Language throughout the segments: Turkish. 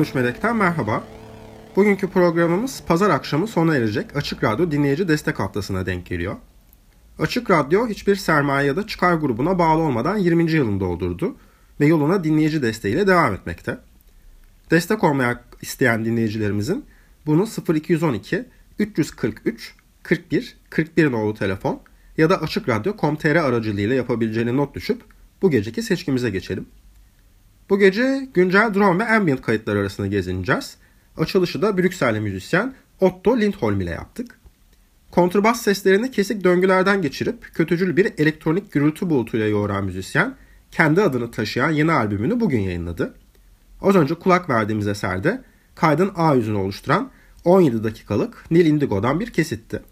13 Melek'ten merhaba. Bugünkü programımız pazar akşamı sona erecek Açık Radyo Dinleyici Destek Haftası'na denk geliyor. Açık Radyo hiçbir sermaye ya da çıkar grubuna bağlı olmadan 20. yılını doldurdu ve yoluna dinleyici desteğiyle devam etmekte. Destek olmaya isteyen dinleyicilerimizin bunu 0212 343 41 41 nolu telefon ya da açıkradyo.com.tr aracılığıyla yapabileceğini not düşüp bu geceki seçkimize geçelim. Bu gece güncel drone ve ambient kayıtlar arasında gezineceğiz. Açılışı da Brüksel'li müzisyen Otto Lindholm ile yaptık. Kontrbas seslerini kesik döngülerden geçirip kötücül bir elektronik gürültü bulutuyla yoğuran müzisyen kendi adını taşıyan yeni albümünü bugün yayınladı. Az önce kulak verdiğimiz eserde kaydın A yüzünü oluşturan 17 dakikalık Nil Indigo'dan bir kesitti.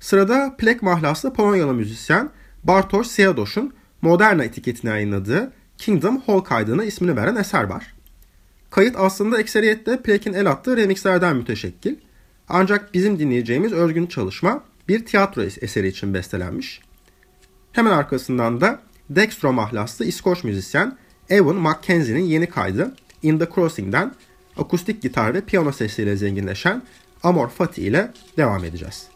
Sırada plek mahlaslı Polonyalı müzisyen Bartosz Siadosz'un Moderna etiketine yayınladığı Kingdom Hall kaydına ismini veren eser var. Kayıt aslında ekseriyetle Plek'in el attığı remixlerden müteşekkil. Ancak bizim dinleyeceğimiz özgün çalışma bir tiyatro eseri için bestelenmiş. Hemen arkasından da Dextro mahlaslı İskoç müzisyen Evan McKenzie'nin yeni kaydı In The Crossing'den akustik gitar ve piyano sesiyle zenginleşen Amor Fati ile devam edeceğiz.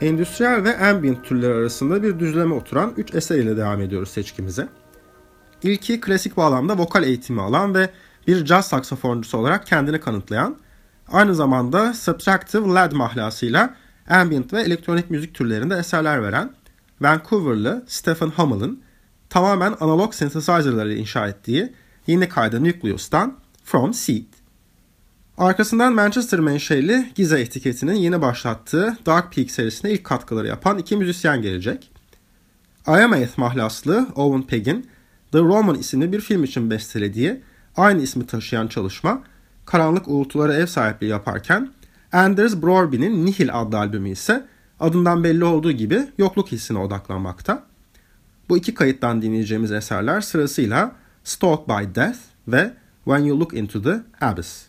Endüstriyel ve ambient türleri arasında bir düzleme oturan 3 eser ile devam ediyoruz seçkimize. İlki klasik bağlamda vokal eğitimi alan ve bir caz saksafoncusu olarak kendini kanıtlayan, aynı zamanda subtractive led mahlasıyla ambient ve elektronik müzik türlerinde eserler veren Vancouver'lı Stephen Hummel'ın tamamen analog synthesizer'ları inşa ettiği yeni kaydı Nucleus'tan From Seed. Arkasından Manchester menşeli Giza etiketinin yeni başlattığı Dark Peak serisine ilk katkıları yapan iki müzisyen gelecek. Ayamath mahlaslı Owen Pegg'in The Roman isimli bir film için bestelediği aynı ismi taşıyan çalışma karanlık uğultulara ev sahipliği yaparken Anders Brorby'nin Nihil adlı albümü ise adından belli olduğu gibi yokluk hissine odaklanmakta. Bu iki kayıttan dinleyeceğimiz eserler sırasıyla Stalked by Death ve When You Look Into the Abyss.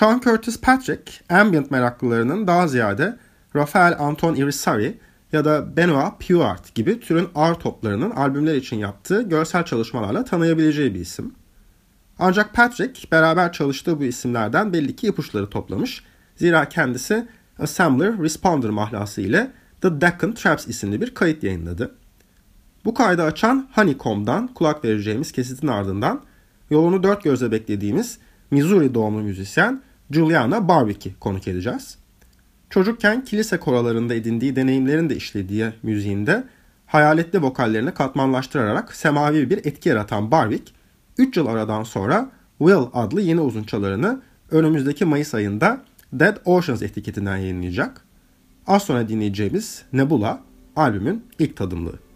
Sean Curtis Patrick, ambient meraklılarının daha ziyade Rafael Anton Irisari ya da Benoit Puart gibi türün ağır toplarının albümler için yaptığı görsel çalışmalarla tanıyabileceği bir isim. Ancak Patrick beraber çalıştığı bu isimlerden belli ki ipuçları toplamış. Zira kendisi Assembler Responder mahlası ile The Deccan Traps isimli bir kayıt yayınladı. Bu kaydı açan Honeycomb'dan kulak vereceğimiz kesitin ardından yolunu dört gözle beklediğimiz Missouri doğumlu müzisyen Juliana Barwick'i konuk edeceğiz. Çocukken kilise koralarında edindiği deneyimlerin de işlediği müziğinde hayaletli vokallerini katmanlaştırarak semavi bir etki yaratan Barwick, 3 yıl aradan sonra Will adlı yeni uzunçalarını önümüzdeki Mayıs ayında Dead Oceans etiketinden yayınlayacak. Az sonra dinleyeceğimiz Nebula albümün ilk tadımlığı.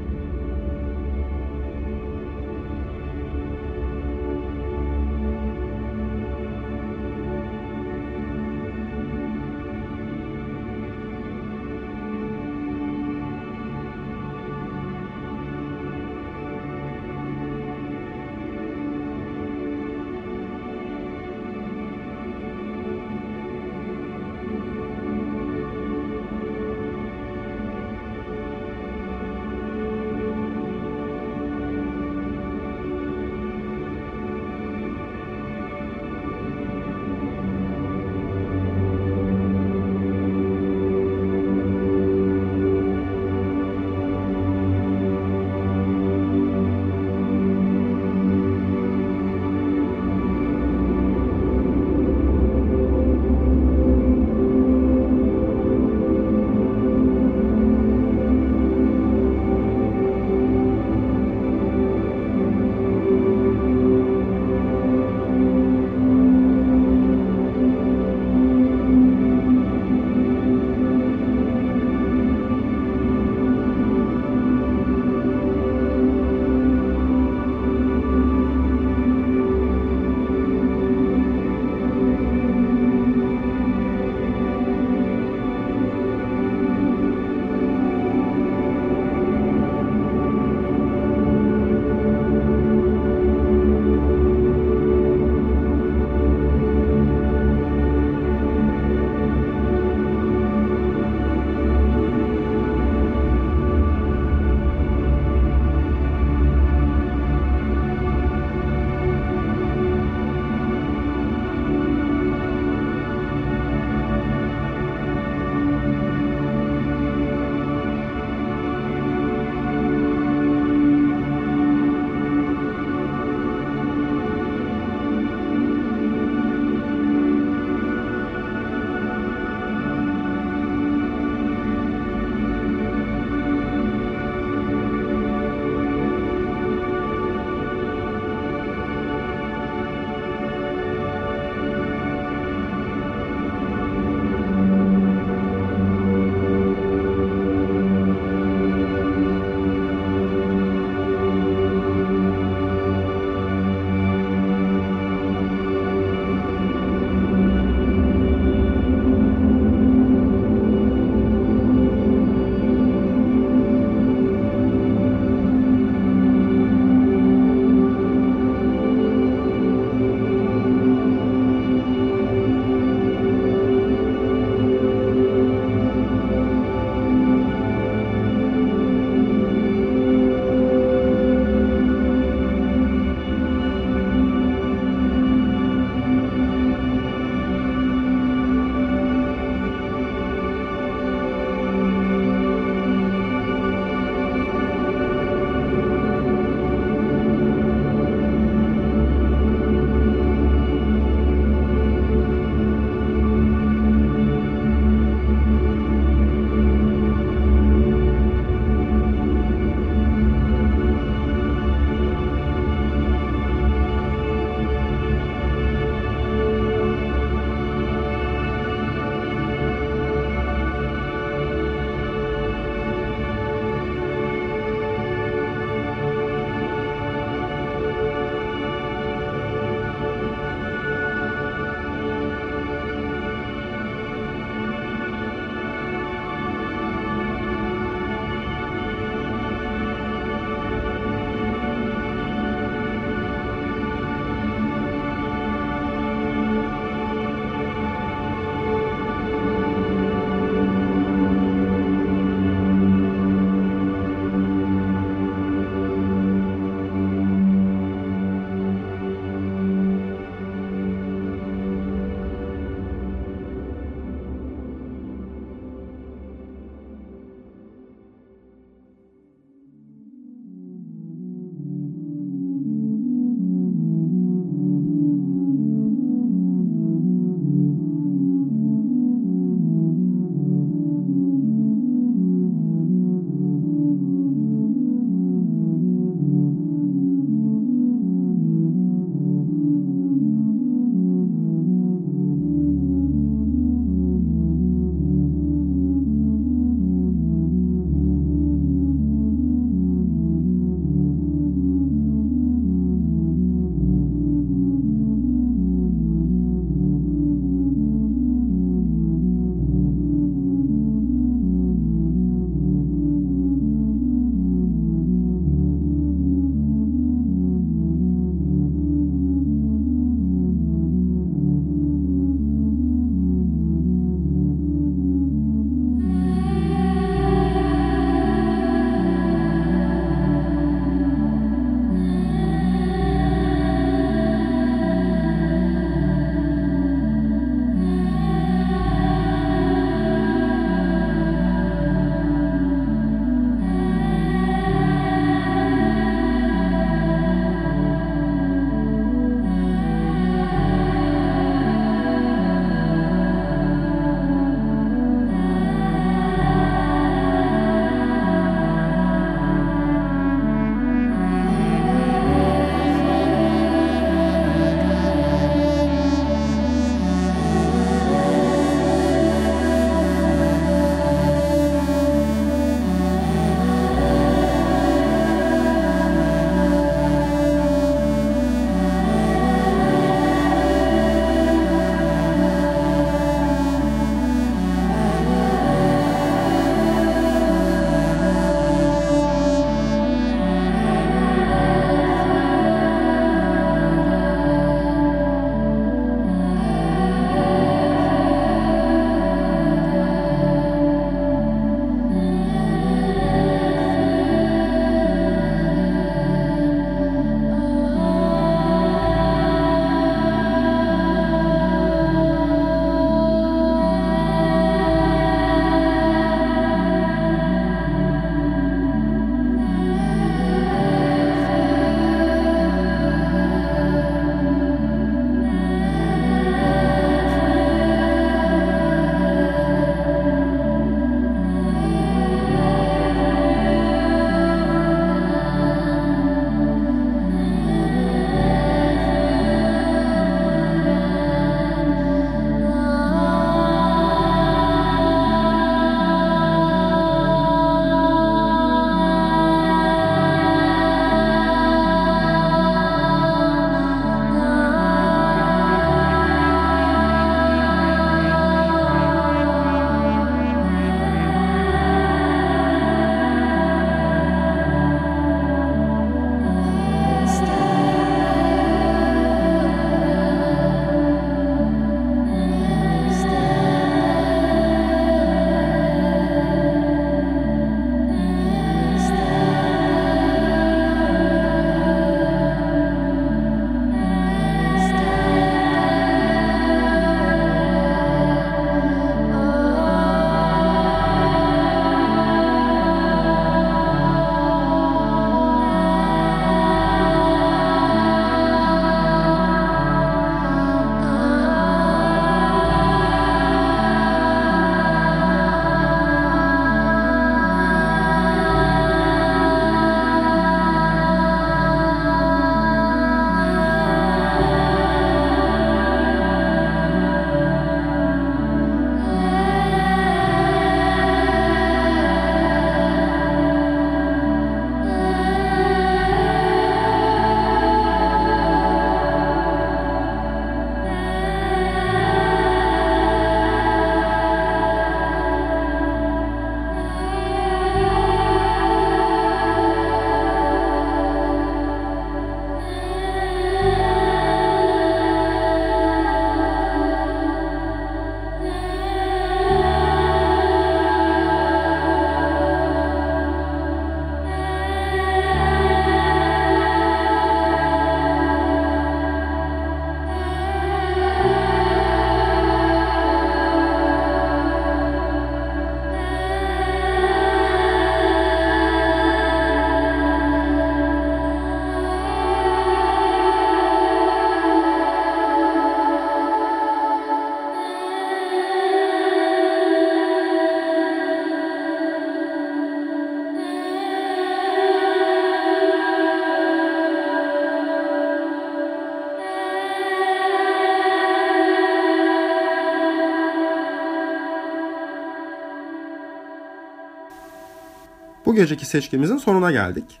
Geceki seçkimizin sonuna geldik.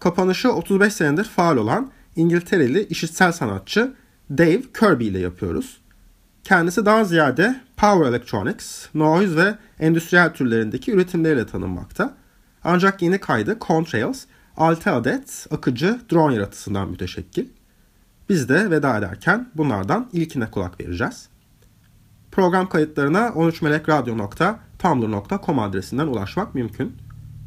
Kapanışı 35 senedir faal olan İngiltereli işitsel sanatçı Dave Kirby ile yapıyoruz. Kendisi daha ziyade power electronics, noise ve endüstriyel türlerindeki üretimleriyle tanınmakta. Ancak yeni kaydı Contrails, 6 adet akıcı drone yaratısından müteşekkil. Biz de veda ederken bunlardan ilkine kulak vereceğiz. Program kayıtlarına 13melekradyo.tumblr.com adresinden ulaşmak mümkün.